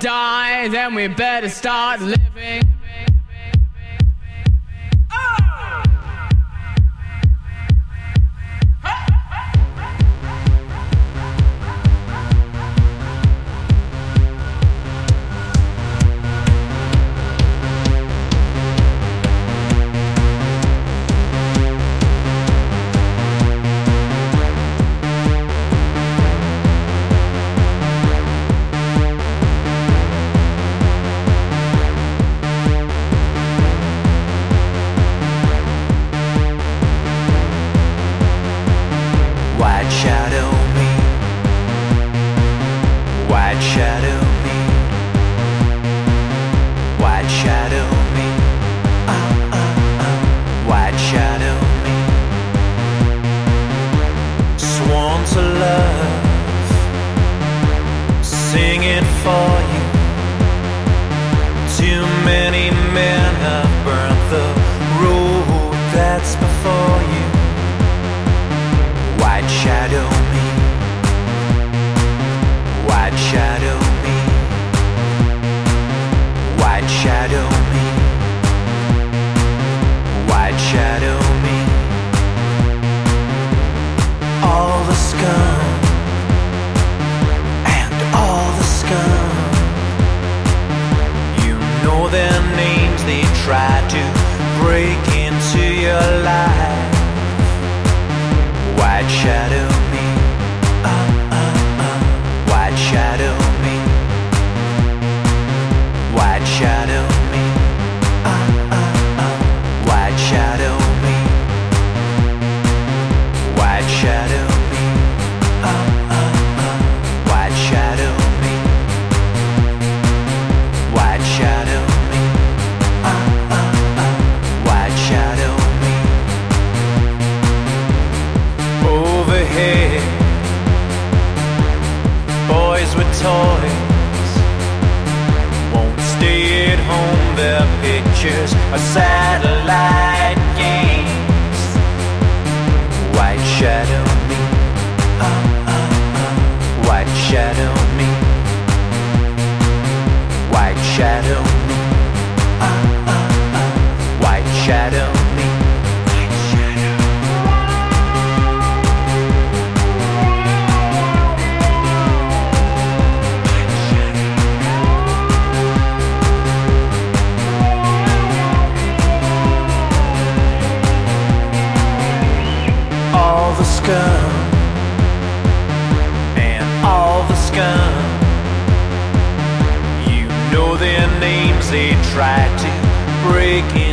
die, then we better start living.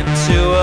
into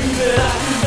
baby.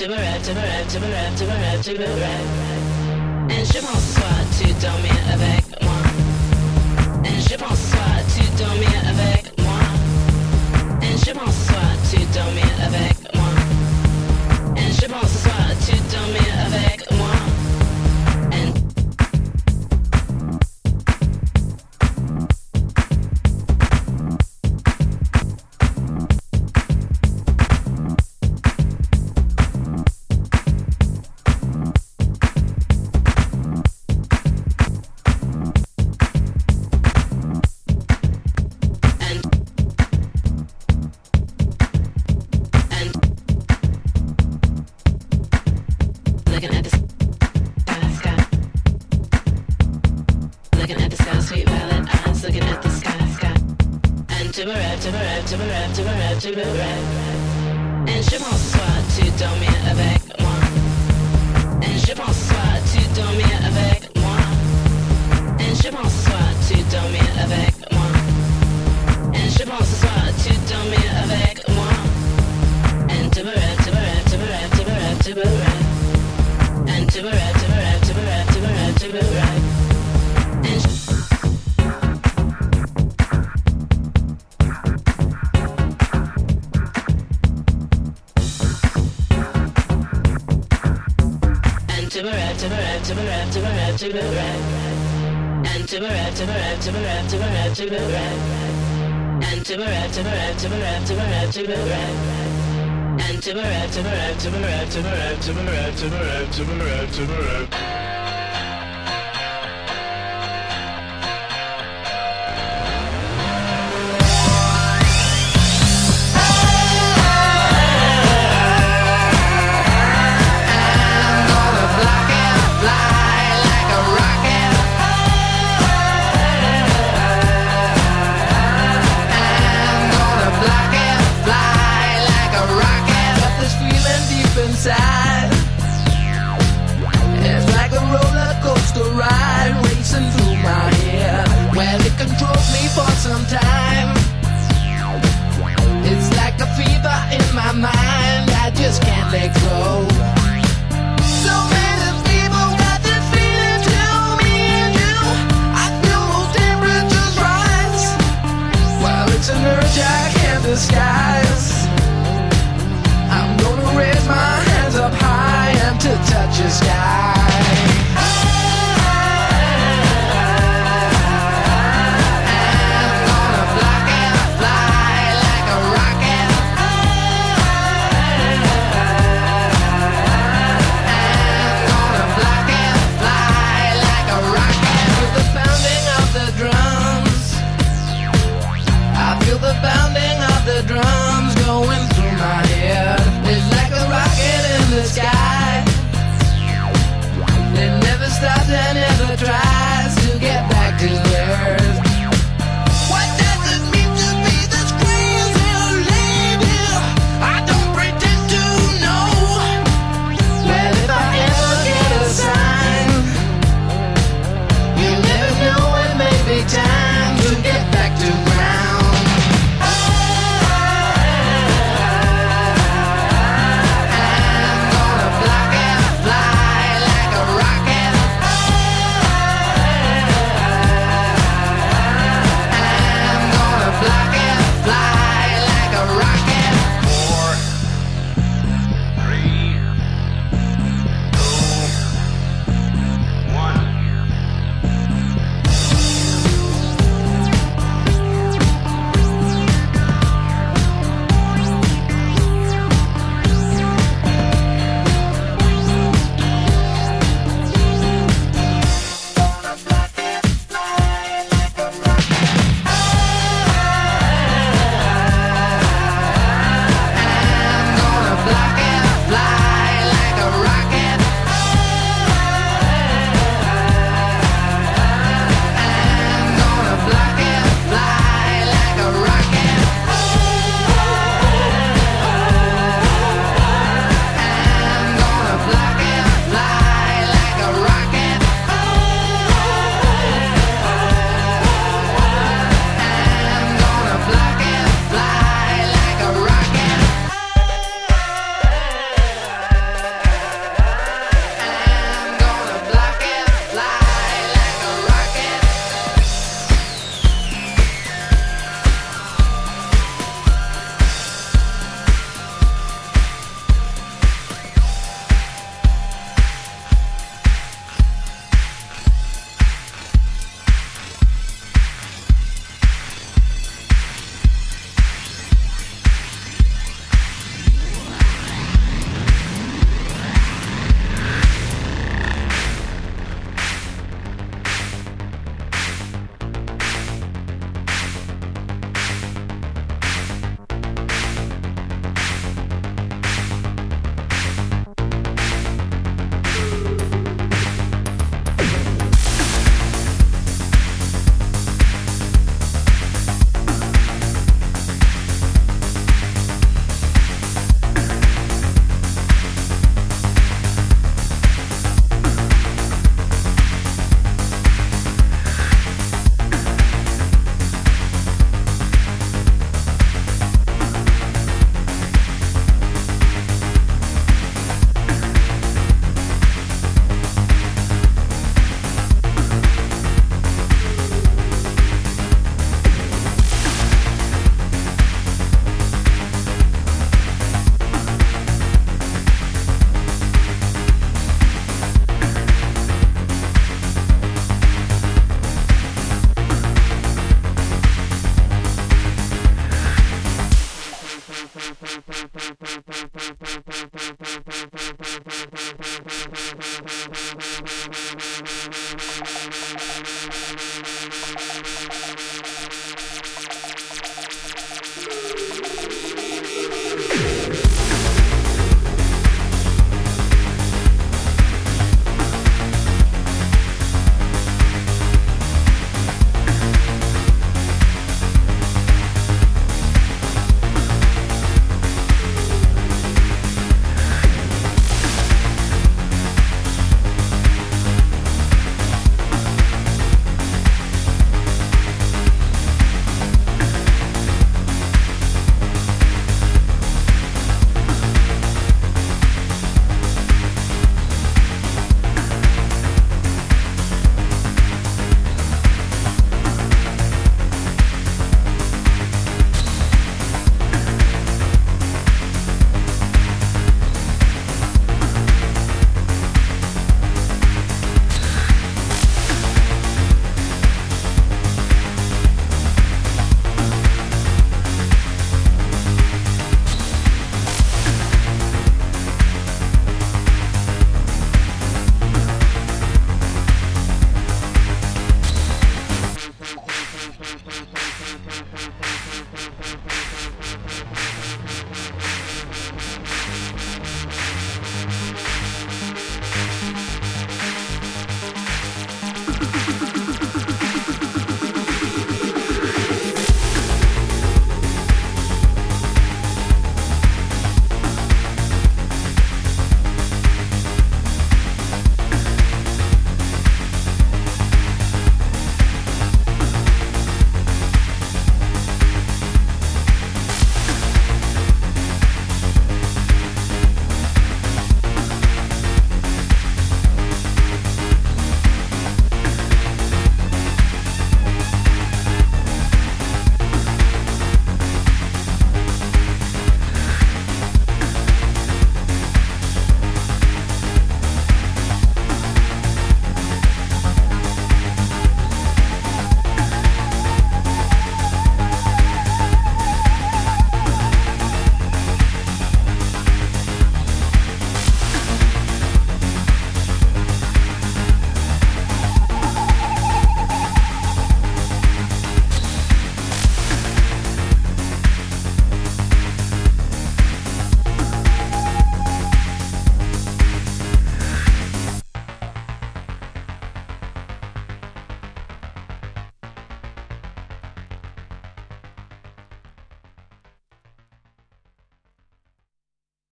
Et je m'en sois, tu domines avec moi Et je m'en sois, tu domines avec moi Et je m'en sois, tu domines avec moi Et je m'en sois, tu moi to the Tomorrow. to the to the.